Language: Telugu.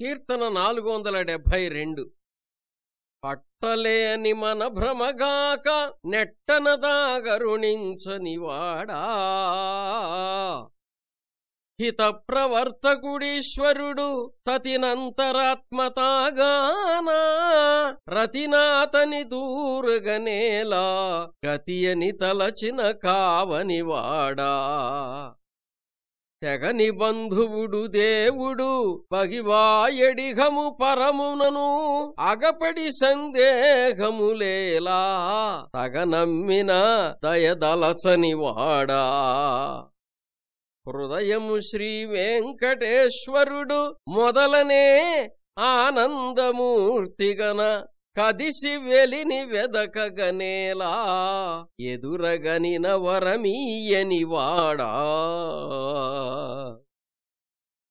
కీర్తన నాలుగు వందల డెబ్భై రెండు. పట్టలేని మన భ్రమగాక నెట్టనదాగరుణించనివాడా. హిత ప్రవర్తకుడీశ్వరుడు తతినంతరాత్మతాగానా రతినాతని దూరుగనేలా గతియని తలచిన కావనివాడా. తెగని బంధువుడు దేవుడు పగివాయడిఘము పరమునను అగపడి సందేహములేలా తగనమ్మిన దయదలచనివాడా. హృదయము శ్రీ వెంకటేశ్వరుడు మొదలనే ఆనందమూర్తిగన కదిసి వెలిని వెదకగనేలా ఎదురగనిన వరమీయని వాడా